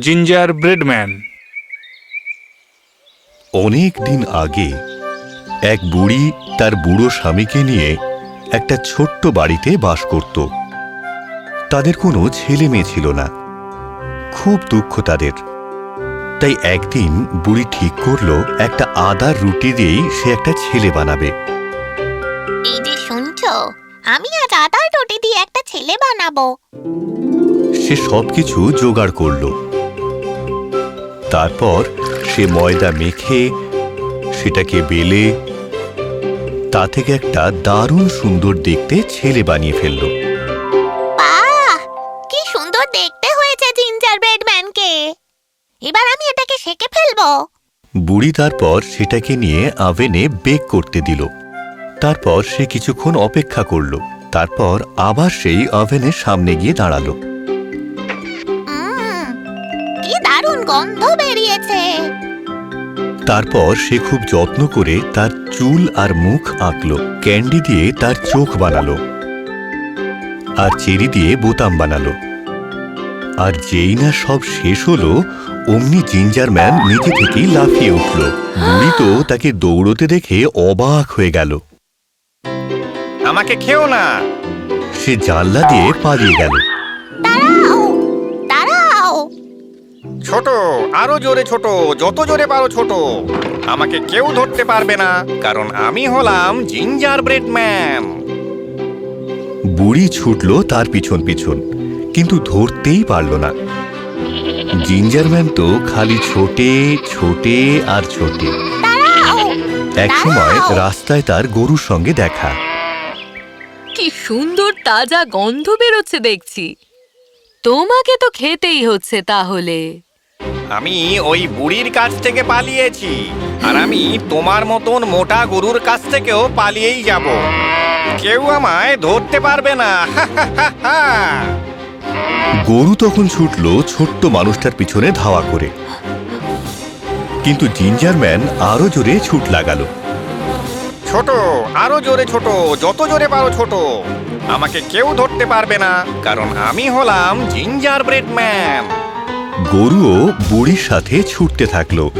Ginger Breadman. অনেক দিন আগে এক বুড়ি তার বুড়ো স্বামীকে নিয়ে একটা ছোট্ট বাড়িতে বাস করত। তাদের কোনো ছেলে মেয়ে ছিল না। খুব দুঃখ তাদের। তাই একদিন বুড়ি ঠিক করল একটা আদার রুটি দিয়েই সে একটা ছেলে বানাবে। এই যে শুনছো আমি আজ আদার রুটি দিয়ে একটা ছেলে বানাবো। সে সবকিছু জোগাড় করল। তারপর সে ময়দা মেখে সেটাকে বেলে তা থেকে একটা দারুণ সুন্দর দেখতে ছেলে বানিয়ে ফেলল। কি সুন্দর দেখতে হয়েছে জিঞ্জার ব্রেড ম্যানকে এবার আমি এটাকে সেকে ফেলব। বুড়ি তারপর সেটাকে নিয়ে আভেনে বেক করতে দিল। তারপর সে কিছুক্ষণ অপেক্ষা করল। তারপর আবার সেই আভেনের সামনে গিয়ে দাঁড়াল। গন্ধ বেরিয়েছে। তারপর সে খুব যত্ন করে তার চুল আর মুখ আঁকলো ক্যান্ডি দিয়ে তার চোখ বানালো আর চেরি দিয়ে বোতাম বানালো। আর যেই না সব শেষ হলো অমনি জিঞ্জার ম্যান নিজে থেকেই লাফিয়ে উঠল। বুড়ি তো তাকে দৌড়তে দেখে অবাক হয়ে গেল। আমাকে খেও না। সে জানলা দিয়ে পালিয়ে গেল। ছোট আরও জোরে ছোট যত জোরে পারো ছোট। আমাকে কেউ ধরতে পারবে না কারণ আমি হলাম জিঞ্জার ব্রেড ম্যান বুড়ি ছুটল তার পিছন পিছন কিন্তু ধরতেই পারল না। জিঞ্জারম্যান তো খালি ছোটে ছোটে আর ছোটে। এক সময় রাস্তায় তার গরুর সঙ্গে দেখা। কি সুন্দর তাজা গন্ধ বেরোচ্ছে দেখছি। তোমাকে তো খেতেই হচ্ছে তাহলে। আমি ওই বুড়ির কাছ থেকে পালিয়েছি আর আমি তোমার মতন মোটা গরুর কাছ থেকেও পালিয়েই যাব। কেউ আমায় ধরতে পারবে না। গরু তখন ছুটল ছোট্ট মানুষটার পিছনে ধাওয়া করে। কিন্তু জিঞ্জারম্যান আরও জোরে ছুট লাগালো। ছোট আরও জোরে ছোট যত জোরে পারো ছোট। আমাকে কেউ ধরতে পারবে না কারণ আমি হলাম জিঞ্জার ব্রেড ম্যান গরুও বুড়ির সাথে ছুটতে থাকল।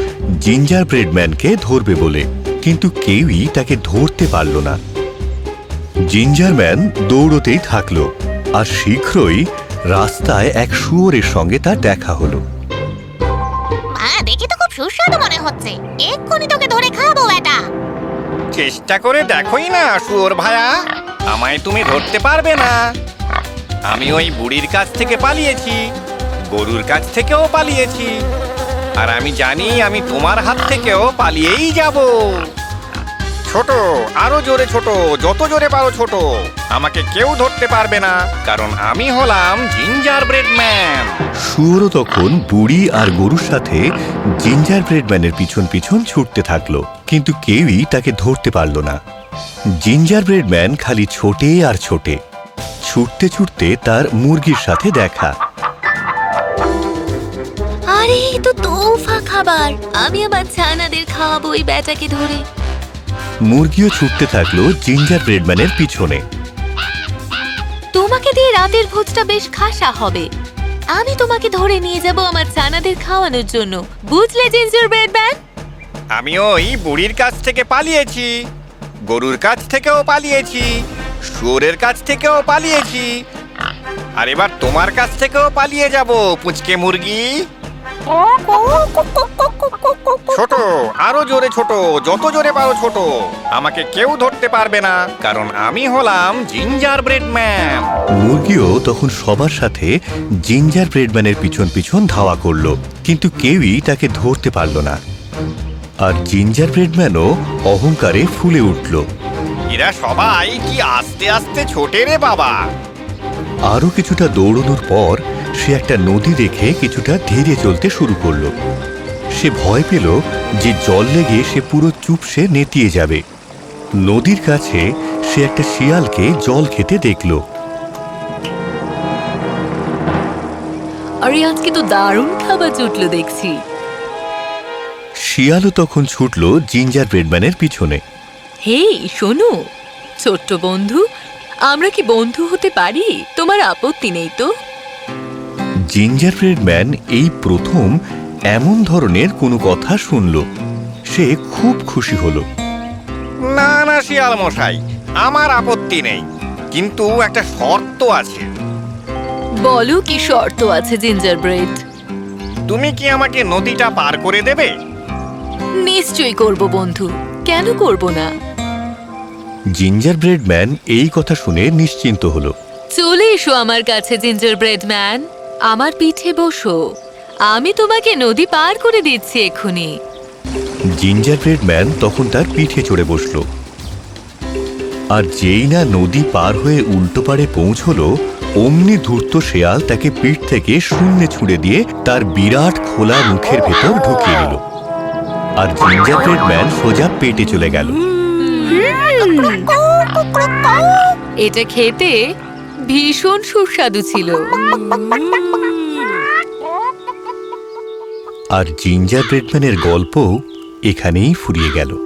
জিঞ্জার ব্রেডম্যানকে ধরবে বলে। কিন্তু কেউই তাকে ধরতে পারল না। জিঞ্জারম্যান দৌড়তেই থাকল। আর শীঘ্রই রাস্তায় এক শুয়োরের সঙ্গে তার দেখা হলো। দেখে তো খুব সুস্বাদু মনে হচ্ছে। এক্ষুনি তোকে ধরে খাব বেটা চেষ্টা করে দেখোই না শুয়োর ভায়া। আমায় তুমি ধরতে পারবে না। আমি ওই বুড়ির কাছ থেকে পালিয়েছি। গরুর কাছ থেকেও পালিয়েছি। আর আমি জানি আমি তোমার হাত থেকেও পালিয়েই যাব। ছোট, আরও জোরে ছোট, যত জোরে পারো ছোট। আমাকে কেউ ধরতে পারবে না, কারণ আমি হলাম জিঞ্জার ব্রেড ম্যান তখন বুড়ি আর গরুর সাথে জিঞ্জার ব্রেডম্যানের পিছন পিছন ছুটতে থাকল, কিন্তু কেউই তাকে ধরতে পারল না। জিঞ্জার ব্রেডম্যান খালি ছোটে আর ছোটে। ছুটতে ছুটতে তার মুরগির সাথে দেখা। আরে তো তোফা খাবার। আমি আমার ছানাদের খাওয়াবো ওই বেটাকে ধরে। মুরগিও ছুটতে থাকল জিঞ্জার ব্রেডম্যানের পিছনে। তোমাকে দিয়ে রাতের ভোজটা বেশ খাসা হবে। আমি তোমাকে ধরে নিয়ে যাব আমার ছানাদের খাওয়ানোর জন্য। বুঝলে জিঞ্জার ব্রেডম্যান? আমি ওই বুড়ির কাছ থেকে পালিয়েছি। গরুর কাছ থেকেও পালিয়েছি। শুয়োরের কাছ থেকেও পালিয়েছি। আর এবার তোমার কাছ থেকেও পালিয়ে যাব পুচকে মুরগি। ছোট আরও জোরে ছোট যত জোরে পারো ছোট। আমাকে কেউ ধরতে পারবে না কারণ আমি হলাম জিঞ্জার ব্রেড ম্যান মুরগিও তখন সবার সাথে জিঞ্জার ব্রেডম্যানের পিছন পিছন ধাওয়া করল কিন্তু কেউই তাকে ধরতে পারল না। আর জিঞ্জার ব্রেডম্যানও অহংকারে ফুলে উঠল। এরা সবাই কি আস্তে আস্তে ছোটে রে বাবা? আরও কিছুটা দৌড়ানোর পর সে একটা নদী দেখে কিছুটা ধীরে চলতে শুরু করল। সে ভয় পেল যে জল লেগে সে পুরো চুপসে নেতিয়ে যাবে। নদীর কাছে সে একটা শিয়ালকে জল খেতে দেখল। আরে আজকে তো দারুণ খাবার জুটলো দেখছি। শিয়ালও তখন ছুটল জিঞ্জার ব্রেডম্যানের পিছনে। হেই শোনো ছোট্ট বন্ধু আমরা কি বন্ধু হতে পারি? তোমার আপত্তি নেই তো? জিঞ্জার ব্রেড ম্যান এই প্রথম এমন ধরনের কোনো কথা শুনল। সে খুব খুশি হলো। না না শিয়াল মশাই আমার আপত্তি নেই কিন্তু একটা শর্ত আছে। বলো কি শর্ত আছে জিঞ্জার ব্রেড তুমি কি আমাকে নদীটা পার করে দেবে? নিশ্চয়ই করব বন্ধু। কেন করব না? জিঞ্জার ব্রেড ম্যান এই কথা শুনে নিশ্চিন্ত হলো। চলে এসো আমার কাছে জিঞ্জার ব্রেড ম্যান। আমার পিঠে বসো। আমি তোমাকে নদী পার করে দিচ্ছি এক্ষুনি জিঞ্জার ব্রেড ম্যান তখন তার পিঠে চড়ে বসল। আর যেই না নদী পার হয়ে উল্টো পারে পৌঁছলো অমনি ধূর্ত শেয়াল তাকে পিঠ থেকে শূন্যে ছুঁড়ে দিয়ে তার বিরাট খোলা মুখের ভেতর ঢুকিয়ে নিল আর জিঞ্জার ব্রেড ম্যান সোজা পেটে চলে গেল। এটা খেতে ভীষণ সুস্বাদু ছিল। আর জিঞ্জার ব্রেডম্যানের গল্প এখানেই ফুরিয়ে গেল।